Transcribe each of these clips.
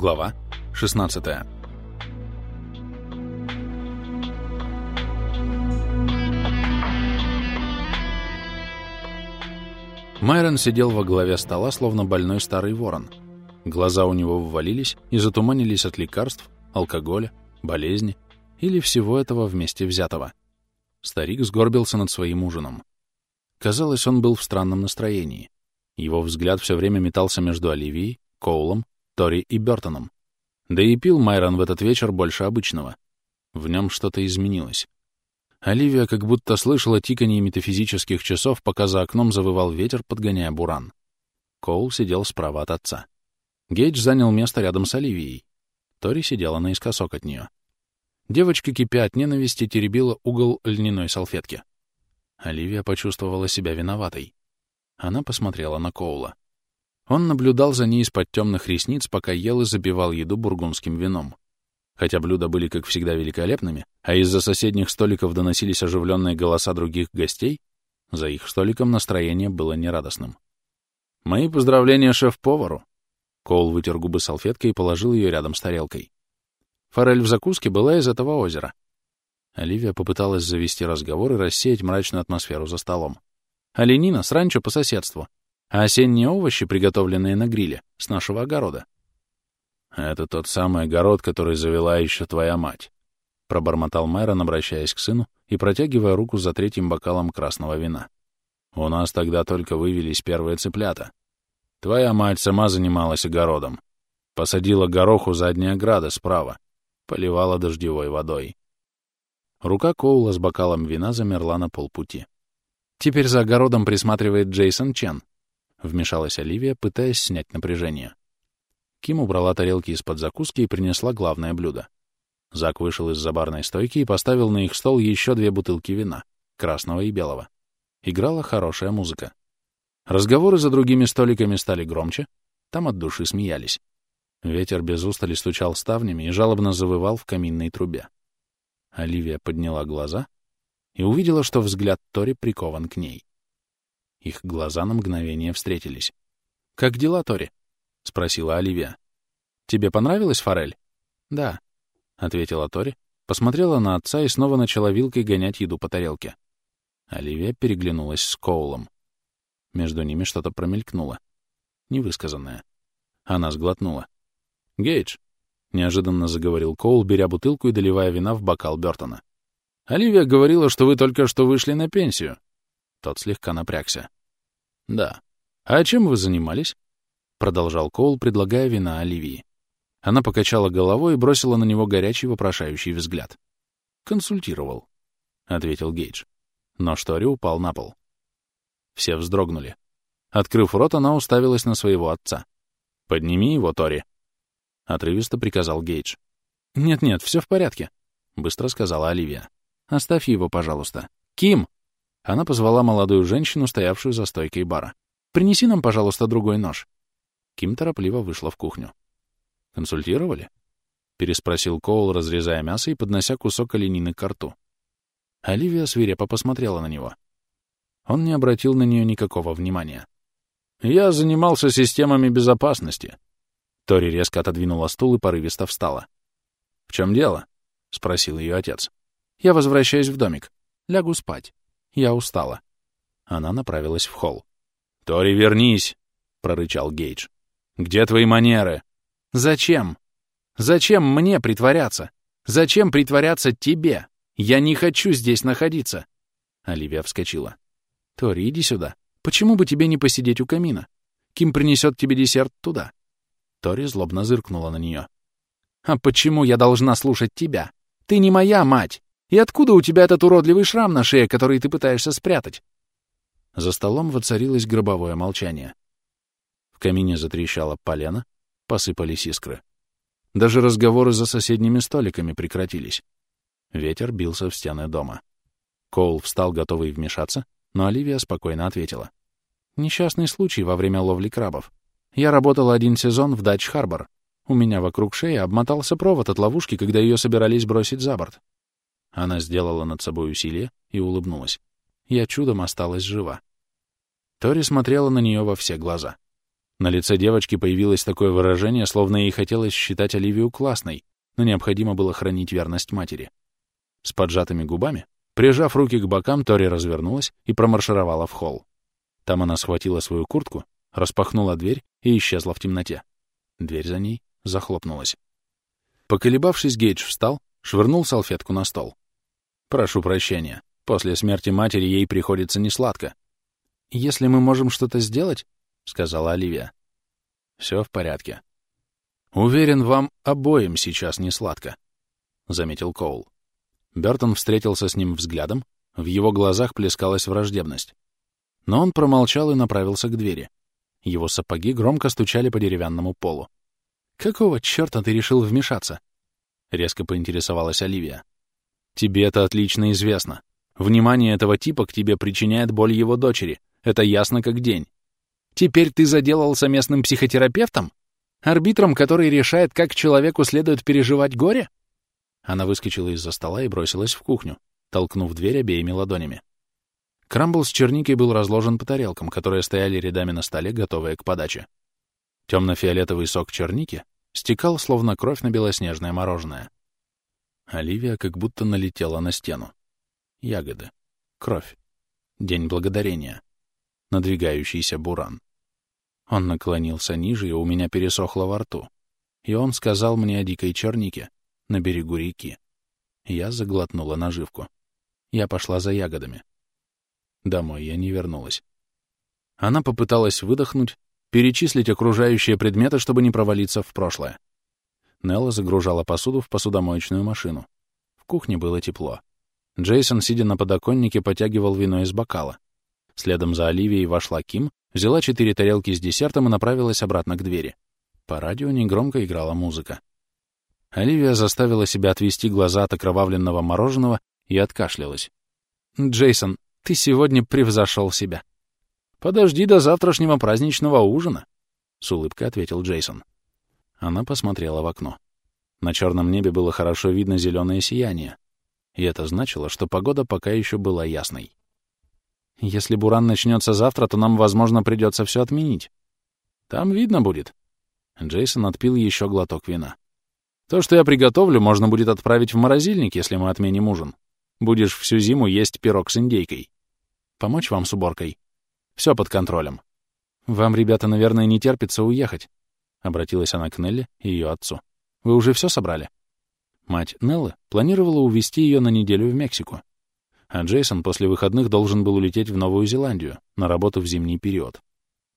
Глава 16 Майрон сидел во главе стола, словно больной старый ворон. Глаза у него ввалились и затуманились от лекарств, алкоголя, болезни или всего этого вместе взятого. Старик сгорбился над своим ужином. Казалось, он был в странном настроении. Его взгляд все время метался между Оливией, Коулом, Тори и Бертоном. Да и пил Майрон в этот вечер больше обычного. В нем что-то изменилось. Оливия как будто слышала тиканье метафизических часов, пока за окном завывал ветер, подгоняя буран. Коул сидел справа от отца. Гейдж занял место рядом с Оливией. Тори сидела наискосок от нее. Девочка, кипя от ненависти, теребила угол льняной салфетки. Оливия почувствовала себя виноватой. Она посмотрела на Коула. Он наблюдал за ней из-под темных ресниц, пока ел и запивал еду бургундским вином. Хотя блюда были, как всегда, великолепными, а из-за соседних столиков доносились оживленные голоса других гостей, за их столиком настроение было нерадостным. «Мои поздравления шеф-повару!» Коул вытер губы салфеткой и положил ее рядом с тарелкой. Форель в закуске была из этого озера. Оливия попыталась завести разговор и рассеять мрачную атмосферу за столом. Оленина с ранчо по соседству, а осенние овощи, приготовленные на гриле, с нашего огорода. «Это тот самый огород, который завела еще твоя мать», — пробормотал Майрон, обращаясь к сыну и протягивая руку за третьим бокалом красного вина. «У нас тогда только вывелись первые цыплята. Твоя мать сама занималась огородом. Посадила гороху задняя ограда справа, поливала дождевой водой. Рука Коула с бокалом вина замерла на полпути. «Теперь за огородом присматривает Джейсон Чен», — вмешалась Оливия, пытаясь снять напряжение. Ким убрала тарелки из-под закуски и принесла главное блюдо. Зак вышел из-за барной стойки и поставил на их стол еще две бутылки вина, красного и белого. Играла хорошая музыка. Разговоры за другими столиками стали громче, там от души смеялись. Ветер без устали стучал ставнями и жалобно завывал в каминной трубе. Оливия подняла глаза и увидела, что взгляд Тори прикован к ней. Их глаза на мгновение встретились. «Как дела, Тори?» — спросила Оливия. «Тебе понравилась форель?» «Да», — ответила Тори, посмотрела на отца и снова начала вилкой гонять еду по тарелке. Оливия переглянулась с Коулом. Между ними что-то промелькнуло. Невысказанное. Она сглотнула. «Гейдж», — неожиданно заговорил Коул, беря бутылку и доливая вина в бокал Бёртона. «Оливия говорила, что вы только что вышли на пенсию». Тот слегка напрягся. «Да. А чем вы занимались?» — продолжал Коул, предлагая вина Оливии. Она покачала головой и бросила на него горячий вопрошающий взгляд. «Консультировал», — ответил Гейдж. Но Штори упал на пол. Все вздрогнули. Открыв рот, она уставилась на своего отца. «Подними его, Тори», — отрывисто приказал Гейдж. «Нет-нет, все в порядке», — быстро сказала Оливия. «Оставь его, пожалуйста». «Ким!» Она позвала молодую женщину, стоявшую за стойкой бара. «Принеси нам, пожалуйста, другой нож». Ким торопливо вышла в кухню. «Консультировали?» — переспросил Коул, разрезая мясо и поднося кусок оленины к рту. Оливия свирепо посмотрела на него. Он не обратил на нее никакого внимания. «Я занимался системами безопасности», Тори резко отодвинула стул и порывисто встала. «В чем дело?» — спросил ее отец. «Я возвращаюсь в домик. Лягу спать. Я устала». Она направилась в холл. «Тори, вернись!» — прорычал Гейдж. «Где твои манеры?» «Зачем? Зачем мне притворяться? Зачем притворяться тебе? Я не хочу здесь находиться!» Оливия вскочила. «Тори, иди сюда. Почему бы тебе не посидеть у камина? Ким принесет тебе десерт туда. Тори злобно зыркнула на нее. «А почему я должна слушать тебя? Ты не моя мать! И откуда у тебя этот уродливый шрам на шее, который ты пытаешься спрятать?» За столом воцарилось гробовое молчание. В камине затрещала полена, посыпались искры. Даже разговоры за соседними столиками прекратились. Ветер бился в стены дома. Коул встал, готовый вмешаться, но Оливия спокойно ответила. «Несчастный случай во время ловли крабов. Я работала один сезон в Дач-Харбор. У меня вокруг шеи обмотался провод от ловушки, когда ее собирались бросить за борт. Она сделала над собой усилие и улыбнулась. Я чудом осталась жива. Тори смотрела на нее во все глаза. На лице девочки появилось такое выражение, словно ей хотелось считать Оливию классной, но необходимо было хранить верность матери. С поджатыми губами, прижав руки к бокам, Тори развернулась и промаршировала в холл. Там она схватила свою куртку, распахнула дверь и исчезла в темноте. Дверь за ней захлопнулась. Поколебавшись, Гейдж встал, швырнул салфетку на стол. «Прошу прощения. После смерти матери ей приходится несладко. Если мы можем что-то сделать, — сказала Оливия. Все в порядке. Уверен, вам обоим сейчас не сладко, — заметил Коул. Бертон встретился с ним взглядом, в его глазах плескалась враждебность. Но он промолчал и направился к двери. Его сапоги громко стучали по деревянному полу. «Какого черта ты решил вмешаться?» — резко поинтересовалась Оливия. «Тебе это отлично известно. Внимание этого типа к тебе причиняет боль его дочери. Это ясно как день. Теперь ты заделался местным психотерапевтом? Арбитром, который решает, как человеку следует переживать горе? Она выскочила из-за стола и бросилась в кухню, толкнув дверь обеими ладонями. Крамбл с черникой был разложен по тарелкам, которые стояли рядами на столе, готовые к подаче. Темно-фиолетовый сок черники стекал, словно кровь на белоснежное мороженое. Оливия как будто налетела на стену. Ягоды. Кровь. День благодарения надвигающийся буран. Он наклонился ниже, и у меня пересохло во рту. И он сказал мне о дикой чернике на берегу реки. Я заглотнула наживку. Я пошла за ягодами. Домой я не вернулась. Она попыталась выдохнуть, перечислить окружающие предметы, чтобы не провалиться в прошлое. Нелла загружала посуду в посудомоечную машину. В кухне было тепло. Джейсон, сидя на подоконнике, потягивал вино из бокала. Следом за Оливией вошла Ким, взяла четыре тарелки с десертом и направилась обратно к двери. По радио негромко играла музыка. Оливия заставила себя отвести глаза от окровавленного мороженого и откашлялась. «Джейсон, ты сегодня превзошел себя». «Подожди до завтрашнего праздничного ужина», — с улыбкой ответил Джейсон. Она посмотрела в окно. На черном небе было хорошо видно зеленое сияние, и это значило, что погода пока еще была ясной. Если буран начнется завтра, то нам, возможно, придется все отменить. Там видно будет. Джейсон отпил еще глоток вина. То, что я приготовлю, можно будет отправить в морозильник, если мы отменим ужин. Будешь всю зиму есть пирог с индейкой. Помочь вам с уборкой? Все под контролем. Вам, ребята, наверное, не терпится уехать. Обратилась она к Нелли и ее отцу. Вы уже все собрали? Мать Неллы планировала увезти ее на неделю в Мексику а Джейсон после выходных должен был улететь в Новую Зеландию на работу в зимний период.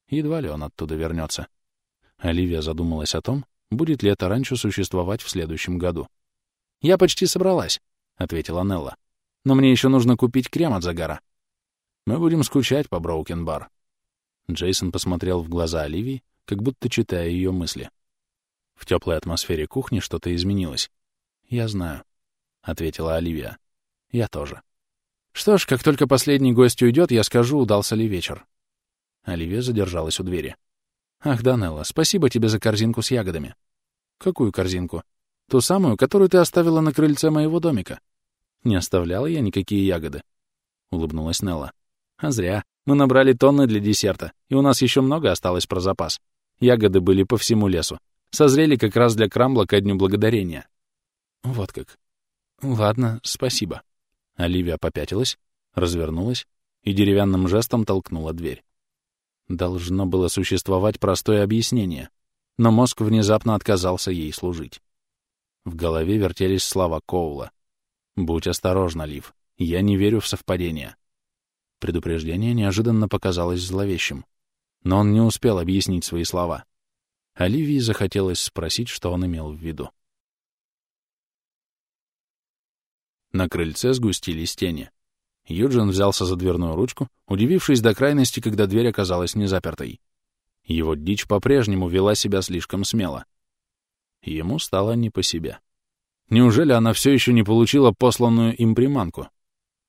Едва ли он оттуда вернется. Оливия задумалась о том, будет ли это раньше существовать в следующем году. «Я почти собралась», — ответила Нелла. «Но мне еще нужно купить крем от загара». «Мы будем скучать по Броукен-бар». Джейсон посмотрел в глаза Оливии, как будто читая ее мысли. В теплой атмосфере кухни что-то изменилось. «Я знаю», — ответила Оливия. «Я тоже». Что ж, как только последний гость уйдет, я скажу, удался ли вечер. Оливия задержалась у двери. Ах, Данелла, спасибо тебе за корзинку с ягодами. Какую корзинку? Ту самую, которую ты оставила на крыльце моего домика. Не оставляла я никакие ягоды. Улыбнулась Нелла. А зря. Мы набрали тонны для десерта, и у нас еще много осталось про запас. Ягоды были по всему лесу. Созрели как раз для крамбла ко дню благодарения. Вот как. Ладно, спасибо. Оливия попятилась, развернулась и деревянным жестом толкнула дверь. Должно было существовать простое объяснение, но мозг внезапно отказался ей служить. В голове вертелись слова Коула. «Будь осторожна, Лив, я не верю в совпадения». Предупреждение неожиданно показалось зловещим, но он не успел объяснить свои слова. Оливии захотелось спросить, что он имел в виду. На крыльце сгустились тени. Юджин взялся за дверную ручку, удивившись до крайности, когда дверь оказалась незапертой. Его дичь по-прежнему вела себя слишком смело. Ему стало не по себе. Неужели она все еще не получила посланную им приманку?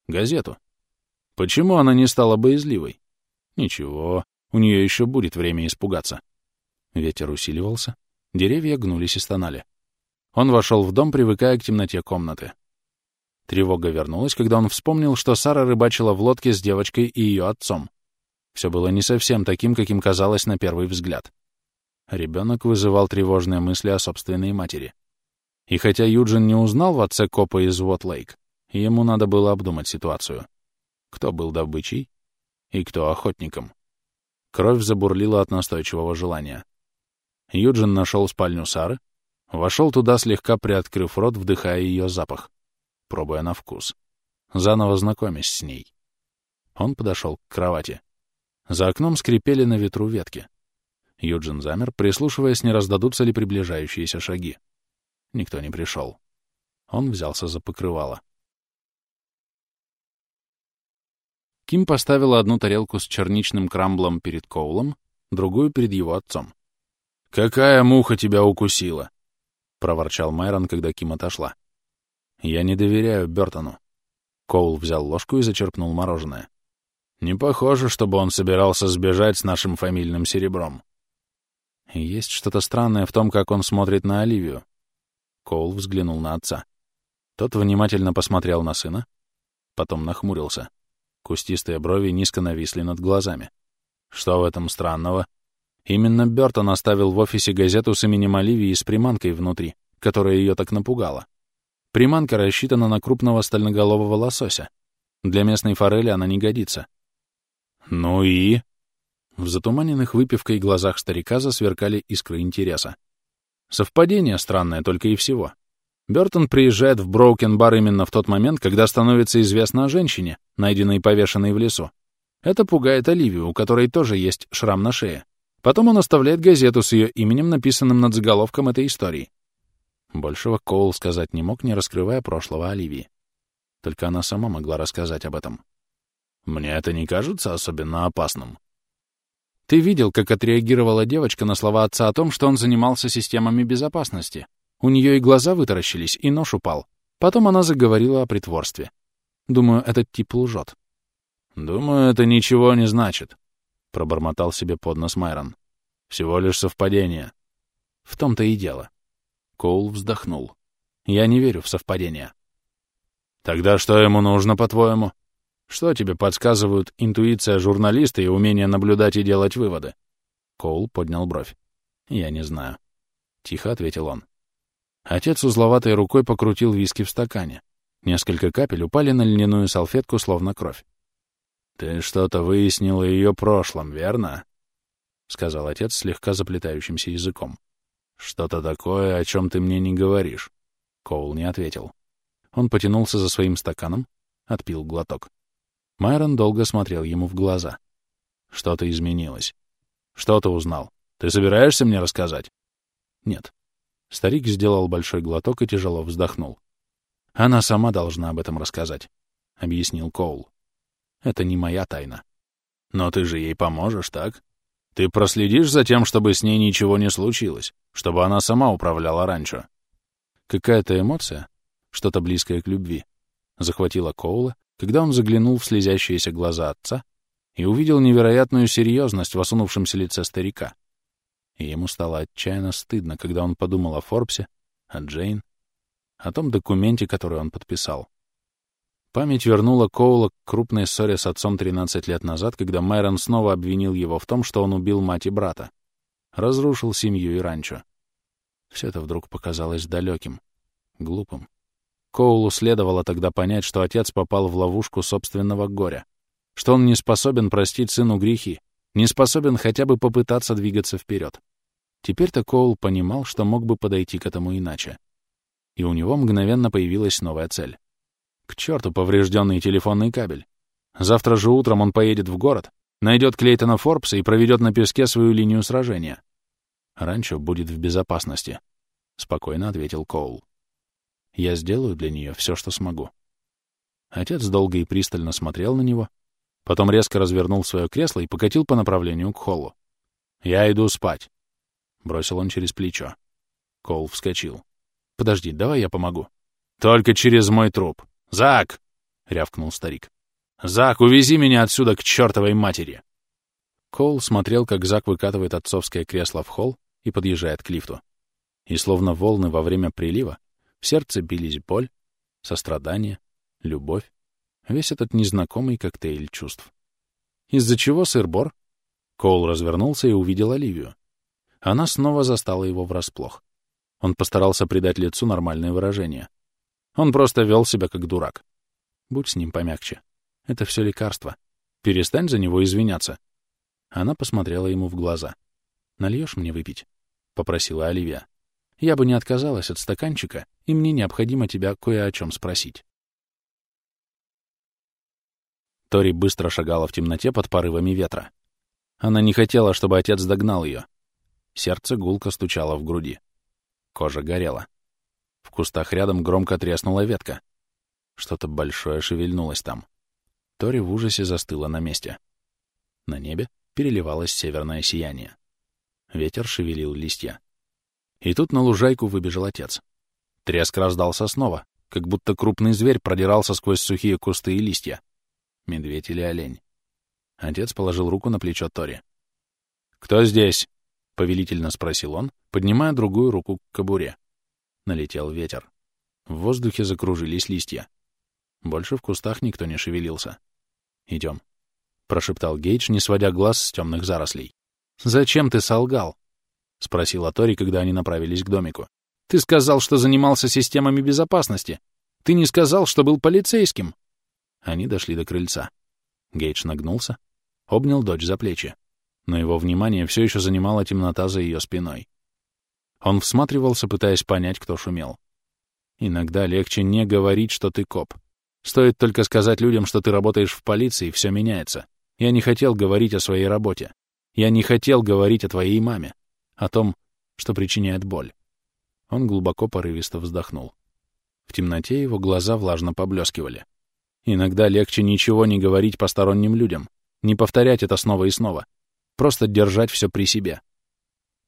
Газету. Почему она не стала боязливой? Ничего, у нее еще будет время испугаться. Ветер усиливался, деревья гнулись и стонали. Он вошел в дом, привыкая к темноте комнаты. Тревога вернулась, когда он вспомнил, что Сара рыбачила в лодке с девочкой и ее отцом. Все было не совсем таким, каким казалось на первый взгляд. Ребенок вызывал тревожные мысли о собственной матери. И хотя Юджин не узнал в отце копа из Уот-Лейк, ему надо было обдумать ситуацию. Кто был добычей и кто охотником. Кровь забурлила от настойчивого желания. Юджин нашел спальню Сары, вошел туда, слегка приоткрыв рот, вдыхая ее запах, пробуя на вкус, заново знакомясь с ней. Он подошел к кровати. За окном скрипели на ветру ветки. Юджин замер, прислушиваясь, не раздадутся ли приближающиеся шаги. Никто не пришел. Он взялся за покрывало. Ким поставила одну тарелку с черничным крамблом перед Коулом, другую перед его отцом. «Какая муха тебя укусила?» — проворчал Майрон, когда Ким отошла. «Я не доверяю Бёртону». Коул взял ложку и зачерпнул мороженое. «Не похоже, чтобы он собирался сбежать с нашим фамильным серебром». Есть что-то странное в том, как он смотрит на Оливию. Коул взглянул на отца. Тот внимательно посмотрел на сына, потом нахмурился. Кустистые брови низко нависли над глазами. Что в этом странного? Именно Бёртон оставил в офисе газету с именем Оливии с приманкой внутри, которая ее так напугала. Приманка рассчитана на крупного стальноголового лосося. Для местной форели она не годится. «Ну и?» В затуманенных выпивкой глазах старика засверкали искры интереса. Совпадение странное только и всего. Бертон приезжает в Броукен-бар именно в тот момент, когда становится известно о женщине, найденной повешенной в лесу. Это пугает Оливию, у которой тоже есть шрам на шее. Потом он оставляет газету с ее именем, написанным над заголовком этой истории. Большего Коул сказать не мог, не раскрывая прошлого Оливии. Только она сама могла рассказать об этом. «Мне это не кажется особенно опасным», ты видел, как отреагировала девочка на слова отца о том, что он занимался системами безопасности. У нее и глаза вытаращились, и нож упал. Потом она заговорила о притворстве. Думаю, этот тип лжет. «Думаю, это ничего не значит», — пробормотал себе под нос Майрон. «Всего лишь совпадение». В том-то и дело. Коул вздохнул. «Я не верю в совпадения». «Тогда что ему нужно, по-твоему?» Что тебе подсказывают интуиция журналиста и умение наблюдать и делать выводы? Коул поднял бровь. Я не знаю. Тихо ответил он. Отец узловатой рукой покрутил виски в стакане. Несколько капель упали на льняную салфетку, словно кровь. «Ты что-то выяснил о ее прошлом, верно?» — сказал отец слегка заплетающимся языком. «Что-то такое, о чем ты мне не говоришь?» Коул не ответил. Он потянулся за своим стаканом, отпил глоток. Майрон долго смотрел ему в глаза. Что-то изменилось. Что ты узнал? Ты собираешься мне рассказать? Нет. Старик сделал большой глоток и тяжело вздохнул. Она сама должна об этом рассказать, — объяснил Коул. Это не моя тайна. Но ты же ей поможешь, так? Ты проследишь за тем, чтобы с ней ничего не случилось, чтобы она сама управляла раньше. Какая-то эмоция, что-то близкое к любви, захватила Коула, когда он заглянул в слезящиеся глаза отца и увидел невероятную серьезность в осунувшемся лице старика. И ему стало отчаянно стыдно, когда он подумал о Форбсе, о Джейн, о том документе, который он подписал. Память вернула Коула к крупной ссоре с отцом 13 лет назад, когда Майрон снова обвинил его в том, что он убил мать и брата, разрушил семью и ранчо. Все это вдруг показалось далеким, глупым. Коулу следовало тогда понять, что отец попал в ловушку собственного горя, что он не способен простить сыну грехи, не способен хотя бы попытаться двигаться вперед. Теперь-то Коул понимал, что мог бы подойти к этому иначе. И у него мгновенно появилась новая цель. К черту поврежденный телефонный кабель. Завтра же утром он поедет в город, найдет Клейтона Форбса и проведет на песке свою линию сражения. Ранчо будет в безопасности, — спокойно ответил Коул. Я сделаю для нее все, что смогу. Отец долго и пристально смотрел на него, потом резко развернул свое кресло и покатил по направлению к холлу. «Я иду спать», — бросил он через плечо. Коул вскочил. «Подожди, давай я помогу». «Только через мой труп. Зак!» — рявкнул старик. «Зак, увези меня отсюда к чертовой матери!» Коул смотрел, как Зак выкатывает отцовское кресло в холл и подъезжает к лифту. И словно волны во время прилива, в сердце бились боль, сострадание, любовь, весь этот незнакомый коктейль чувств. Из-за чего сыр-бор? Коул развернулся и увидел Оливию. Она снова застала его врасплох. Он постарался придать лицу нормальное выражение. Он просто вел себя как дурак. Будь с ним помягче. Это все лекарство. Перестань за него извиняться. Она посмотрела ему в глаза. «Нальешь мне выпить?» — попросила Оливия. «Я бы не отказалась от стаканчика, и мне необходимо тебя кое о чем спросить». Тори быстро шагала в темноте под порывами ветра. Она не хотела, чтобы отец догнал ее. Сердце гулко стучало в груди. Кожа горела. В кустах рядом громко треснула ветка. Что-то большое шевельнулось там. Тори в ужасе застыла на месте. На небе переливалось северное сияние. Ветер шевелил листья. И тут на лужайку выбежал отец. Треск раздался снова, как будто крупный зверь продирался сквозь сухие кусты и листья. Медведь или олень. Отец положил руку на плечо Тори. «Кто здесь?» — повелительно спросил он, поднимая другую руку к кобуре. Налетел ветер. В воздухе закружились листья. Больше в кустах никто не шевелился. «Идем», — прошептал Гейдж, не сводя глаз с темных зарослей. «Зачем ты солгал?» — спросила Тори, когда они направились к домику. «Ты сказал, что занимался системами безопасности. Ты не сказал, что был полицейским». Они дошли до крыльца. Гейдж нагнулся, обнял дочь за плечи но его внимание все еще занимала темнота за ее спиной. Он всматривался, пытаясь понять, кто шумел. Иногда легче не говорить, что ты коп. Стоит только сказать людям, что ты работаешь в полиции, и все меняется. Я не хотел говорить о своей работе. Я не хотел говорить о твоей маме, о том, что причиняет боль. Он глубоко порывисто вздохнул. В темноте его глаза влажно поблескивали. Иногда легче ничего не говорить посторонним людям, не повторять это снова и снова, Просто держать все при себе.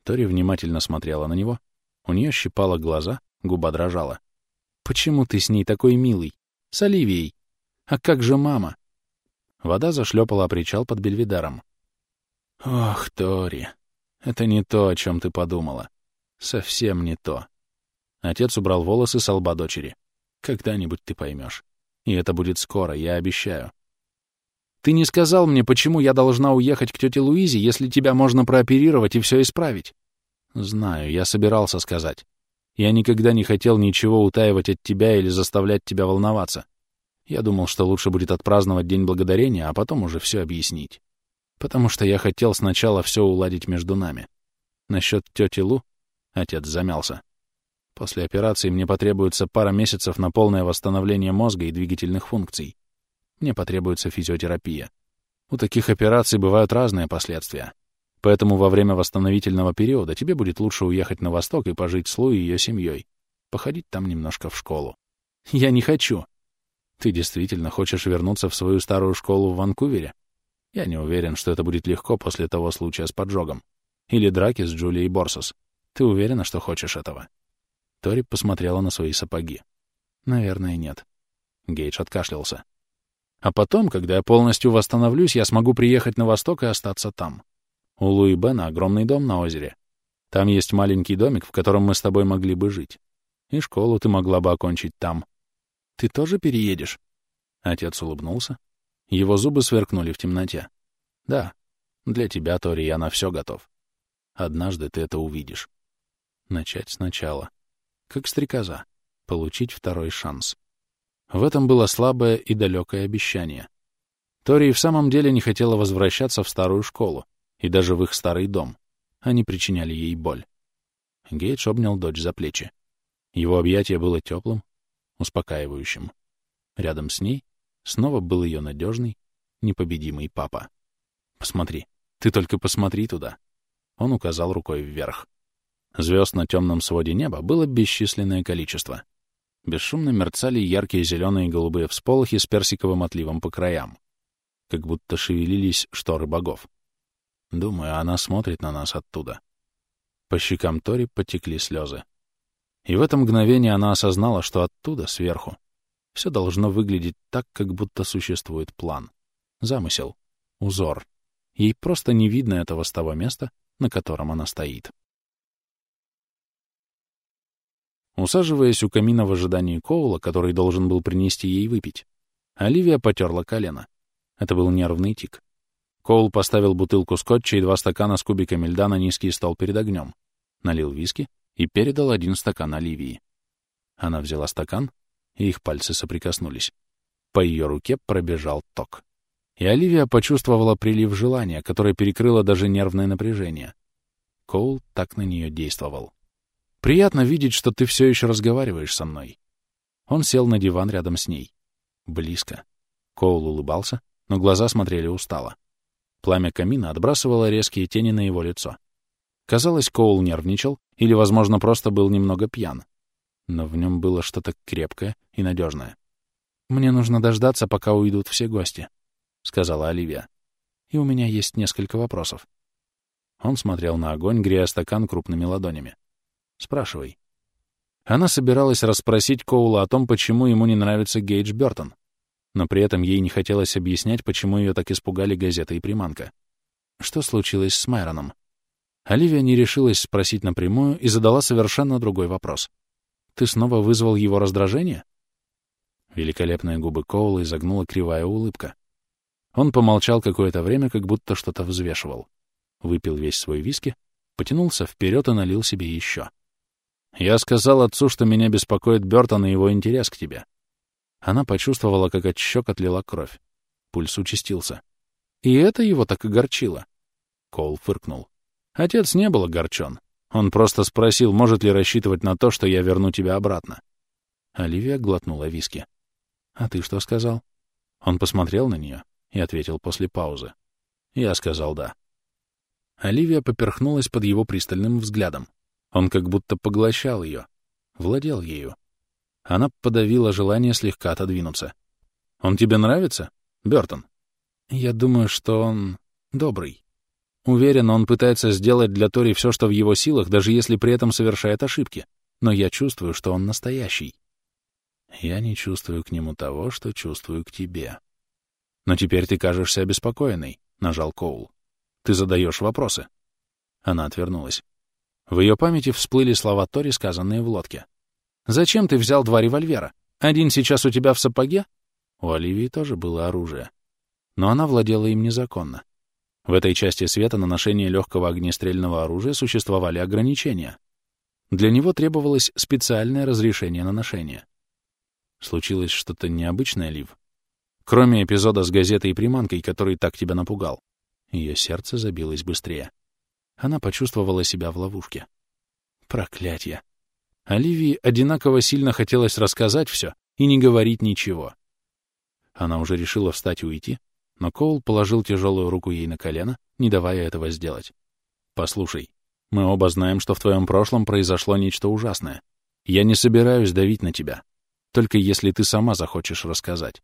Тори внимательно смотрела на него. У нее щипало глаза, губа дрожала. «Почему ты с ней такой милый? С Оливией? А как же мама?» Вода зашлепала о причал под бельведером. «Ох, Тори, это не то, о чем ты подумала. Совсем не то». Отец убрал волосы с лба дочери. «Когда-нибудь ты поймешь. И это будет скоро, я обещаю. Ты не сказал мне, почему я должна уехать к тете Луизе, если тебя можно прооперировать и все исправить. Знаю, я собирался сказать. Я никогда не хотел ничего утаивать от тебя или заставлять тебя волноваться. Я думал, что лучше будет отпраздновать День Благодарения, а потом уже все объяснить. Потому что я хотел сначала все уладить между нами. Насчет тети Лу отец замялся. После операции мне потребуется пара месяцев на полное восстановление мозга и двигательных функций мне потребуется физиотерапия. У таких операций бывают разные последствия. Поэтому во время восстановительного периода тебе будет лучше уехать на восток и пожить с Лу и ее семьей. Походить там немножко в школу. Я не хочу. Ты действительно хочешь вернуться в свою старую школу в Ванкувере? Я не уверен, что это будет легко после того случая с поджогом. Или драки с Джулией Борсос. Ты уверена, что хочешь этого? Тори посмотрела на свои сапоги. Наверное, нет. Гейдж откашлялся. А потом, когда я полностью восстановлюсь, я смогу приехать на восток и остаться там. У Луи Бена огромный дом на озере. Там есть маленький домик, в котором мы с тобой могли бы жить. И школу ты могла бы окончить там. Ты тоже переедешь?» Отец улыбнулся. Его зубы сверкнули в темноте. «Да, для тебя, Тори, я на все готов. Однажды ты это увидишь. Начать сначала. Как стрекоза. Получить второй шанс. В этом было слабое и далекое обещание. Тори в самом деле не хотела возвращаться в старую школу и даже в их старый дом. Они причиняли ей боль. Гейдж обнял дочь за плечи. Его объятие было теплым, успокаивающим. Рядом с ней снова был ее надежный, непобедимый папа. «Посмотри, ты только посмотри туда!» Он указал рукой вверх. Звезд на темном своде неба было бесчисленное количество. Бесшумно мерцали яркие зеленые и голубые всполохи с персиковым отливом по краям. Как будто шевелились шторы богов. Думаю, она смотрит на нас оттуда. По щекам Тори потекли слезы. И в это мгновение она осознала, что оттуда, сверху, все должно выглядеть так, как будто существует план, замысел, узор. Ей просто не видно этого с того места, на котором она стоит. Усаживаясь у камина в ожидании Коула, который должен был принести ей выпить, Оливия потерла колено. Это был нервный тик. Коул поставил бутылку скотча и два стакана с кубиками льда на низкий стол перед огнем, налил виски и передал один стакан Оливии. Она взяла стакан, и их пальцы соприкоснулись. По ее руке пробежал ток. И Оливия почувствовала прилив желания, которое перекрыло даже нервное напряжение. Коул так на нее действовал. «Приятно видеть, что ты все еще разговариваешь со мной». Он сел на диван рядом с ней. Близко. Коул улыбался, но глаза смотрели устало. Пламя камина отбрасывало резкие тени на его лицо. Казалось, Коул нервничал или, возможно, просто был немного пьян. Но в нем было что-то крепкое и надежное. «Мне нужно дождаться, пока уйдут все гости», — сказала Оливия. «И у меня есть несколько вопросов». Он смотрел на огонь, грея стакан крупными ладонями. «Спрашивай». Она собиралась расспросить Коула о том, почему ему не нравится Гейдж Бёртон, но при этом ей не хотелось объяснять, почему ее так испугали газета и приманка. Что случилось с Майроном? Оливия не решилась спросить напрямую и задала совершенно другой вопрос. «Ты снова вызвал его раздражение?» Великолепные губы Коула изогнула кривая улыбка. Он помолчал какое-то время, как будто что-то взвешивал. Выпил весь свой виски, потянулся вперед и налил себе еще. «Я сказал отцу, что меня беспокоит Бёртон и его интерес к тебе. Она почувствовала, как от щек отлила кровь. Пульс участился. И это его так огорчило. Кол фыркнул. Отец не был огорчен. Он просто спросил, может ли рассчитывать на то, что я верну тебя обратно. Оливия глотнула виски. «А ты что сказал?» Он посмотрел на нее и ответил после паузы. Я сказал «да». Оливия поперхнулась под его пристальным взглядом. Он как будто поглощал ее, владел ею. Она подавила желание слегка отодвинуться. «Он тебе нравится, Бёртон?» «Я думаю, что он добрый. Уверен, он пытается сделать для Тори все, что в его силах, даже если при этом совершает ошибки. Но я чувствую, что он настоящий. Я не чувствую к нему того, что чувствую к тебе. Но теперь ты кажешься обеспокоенной, — нажал Коул. Ты задаешь вопросы. Она отвернулась. В ее памяти всплыли слова Тори, сказанные в лодке. Зачем ты взял два револьвера? Один сейчас у тебя в сапоге? У Оливии тоже было оружие. Но она владела им незаконно. В этой части света на ношение легкого огнестрельного оружия существовали ограничения. Для него требовалось специальное разрешение на ношение. Случилось что-то необычное, Лив? Кроме эпизода с газетой и приманкой, который так тебя напугал. Ее сердце забилось быстрее. Она почувствовала себя в ловушке. Проклятье! Оливии одинаково сильно хотелось рассказать все и не говорить ничего. Она уже решила встать и уйти, но Коул положил тяжелую руку ей на колено, не давая этого сделать. «Послушай, мы оба знаем, что в твоем прошлом произошло нечто ужасное. Я не собираюсь давить на тебя, только если ты сама захочешь рассказать.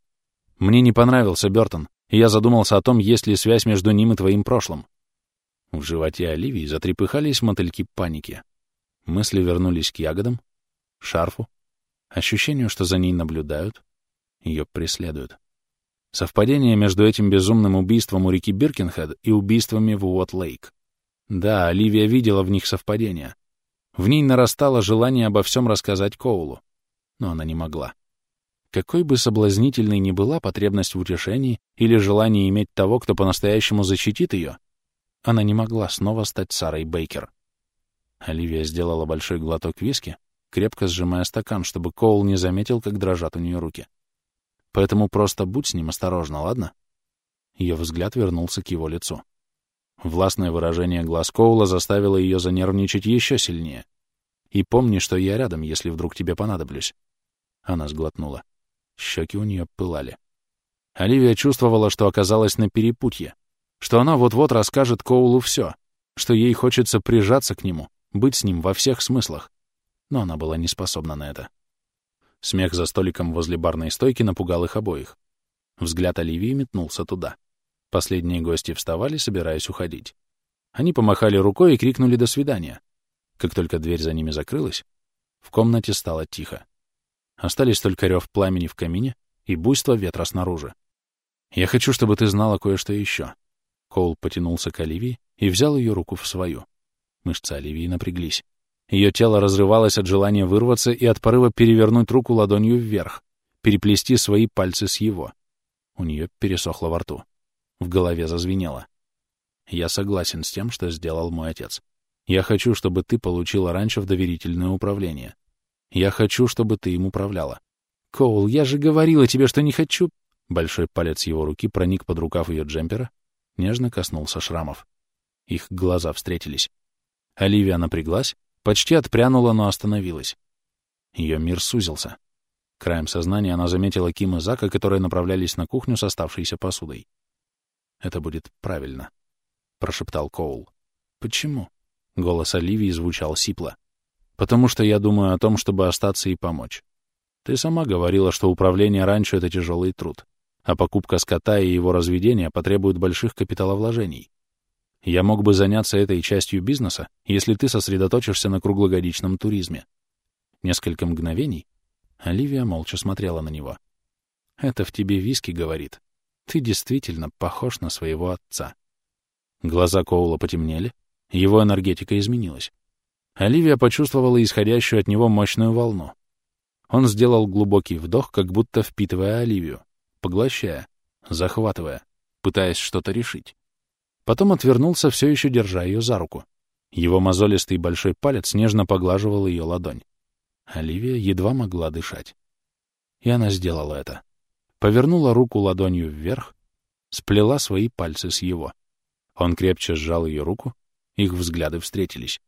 Мне не понравился Бёртон, и я задумался о том, есть ли связь между ним и твоим прошлым». В животе Оливии затрепыхались мотыльки паники. Мысли вернулись к ягодам, шарфу, ощущению, что за ней наблюдают, ее преследуют. Совпадение между этим безумным убийством у реки Биркинхед и убийствами в Уот-Лейк. Да, Оливия видела в них совпадение. В ней нарастало желание обо всем рассказать Коулу, но она не могла. Какой бы соблазнительной ни была потребность в утешении или желание иметь того, кто по-настоящему защитит ее, она не могла снова стать Сарой Бейкер. Оливия сделала большой глоток виски, крепко сжимая стакан, чтобы Коул не заметил, как дрожат у нее руки. Поэтому просто будь с ним осторожна, ладно? Ее взгляд вернулся к его лицу. Властное выражение глаз Коула заставило ее занервничать еще сильнее. «И помни, что я рядом, если вдруг тебе понадоблюсь». Она сглотнула. Щеки у нее пылали. Оливия чувствовала, что оказалась на перепутье, что она вот-вот расскажет Коулу все, что ей хочется прижаться к нему, быть с ним во всех смыслах. Но она была не способна на это. Смех за столиком возле барной стойки напугал их обоих. Взгляд Оливии метнулся туда. Последние гости вставали, собираясь уходить. Они помахали рукой и крикнули «до свидания». Как только дверь за ними закрылась, в комнате стало тихо. Остались только рев пламени в камине и буйство ветра снаружи. «Я хочу, чтобы ты знала кое-что еще». Коул потянулся к Оливии и взял ее руку в свою. Мышцы Оливии напряглись. Ее тело разрывалось от желания вырваться и от порыва перевернуть руку ладонью вверх, переплести свои пальцы с его. У нее пересохло во рту. В голове зазвенело. Я согласен с тем, что сделал мой отец. Я хочу, чтобы ты получила раньше в доверительное управление. Я хочу, чтобы ты им управляла. Коул, я же говорила тебе, что не хочу. Большой палец его руки проник под рукав ее джемпера, нежно коснулся шрамов. Их глаза встретились. Оливия напряглась, почти отпрянула, но остановилась. Ее мир сузился. Краем сознания она заметила Ким и Зака, которые направлялись на кухню с оставшейся посудой. «Это будет правильно», — прошептал Коул. «Почему?» — голос Оливии звучал сипло. «Потому что я думаю о том, чтобы остаться и помочь. Ты сама говорила, что управление ранчо — это тяжелый труд, а покупка скота и его разведение потребуют больших капиталовложений. Я мог бы заняться этой частью бизнеса, если ты сосредоточишься на круглогодичном туризме. Несколько мгновений Оливия молча смотрела на него. «Это в тебе виски говорит. Ты действительно похож на своего отца». Глаза Коула потемнели, его энергетика изменилась. Оливия почувствовала исходящую от него мощную волну. Он сделал глубокий вдох, как будто впитывая Оливию, поглощая, захватывая, пытаясь что-то решить. Потом отвернулся, все еще держа ее за руку. Его мозолистый большой палец нежно поглаживал ее ладонь. Оливия едва могла дышать. И она сделала это. Повернула руку ладонью вверх, сплела свои пальцы с его. Он крепче сжал ее руку, их взгляды встретились.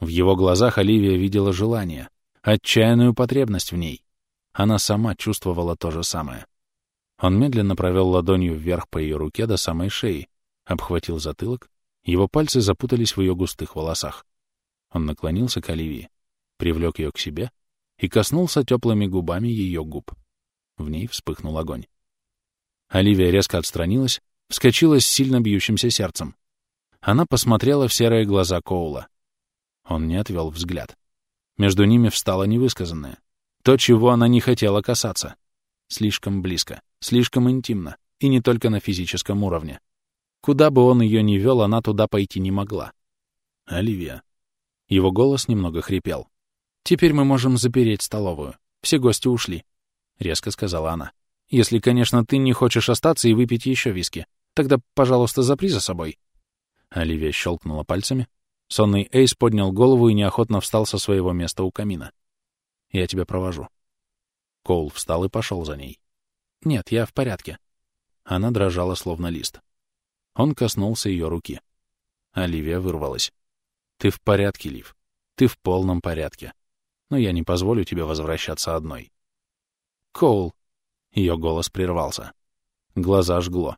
В его глазах Оливия видела желание, отчаянную потребность в ней. Она сама чувствовала то же самое. Он медленно провел ладонью вверх по ее руке до самой шеи, обхватил затылок, его пальцы запутались в ее густых волосах. Он наклонился к Оливии, привлек ее к себе и коснулся теплыми губами ее губ. В ней вспыхнул огонь. Оливия резко отстранилась, вскочила с сильно бьющимся сердцем. Она посмотрела в серые глаза Коула. Он не отвел взгляд. Между ними встало невысказанное. То, чего она не хотела касаться. Слишком близко, слишком интимно, и не только на физическом уровне. Куда бы он ее ни вел, она туда пойти не могла. «Оливия». Его голос немного хрипел. «Теперь мы можем запереть столовую. Все гости ушли», — резко сказала она. «Если, конечно, ты не хочешь остаться и выпить еще виски, тогда, пожалуйста, запри за собой». Оливия щелкнула пальцами. Сонный Эйс поднял голову и неохотно встал со своего места у камина. «Я тебя провожу». Коул встал и пошел за ней. «Нет, я в порядке». Она дрожала, словно лист. Он коснулся ее руки. Оливия вырвалась. «Ты в порядке, Лив. Ты в полном порядке но я не позволю тебе возвращаться одной. Коул. Ее голос прервался. Глаза жгло.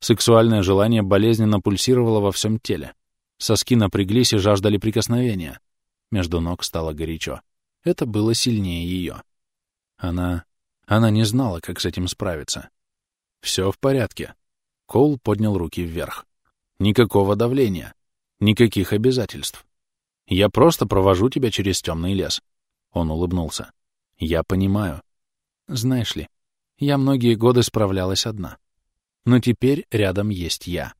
Сексуальное желание болезненно пульсировало во всем теле. Соски напряглись и жаждали прикосновения. Между ног стало горячо. Это было сильнее ее. Она... Она не знала, как с этим справиться. Все в порядке. Коул поднял руки вверх. Никакого давления. Никаких обязательств. Я просто провожу тебя через темный лес. Он улыбнулся. «Я понимаю. Знаешь ли, я многие годы справлялась одна. Но теперь рядом есть я.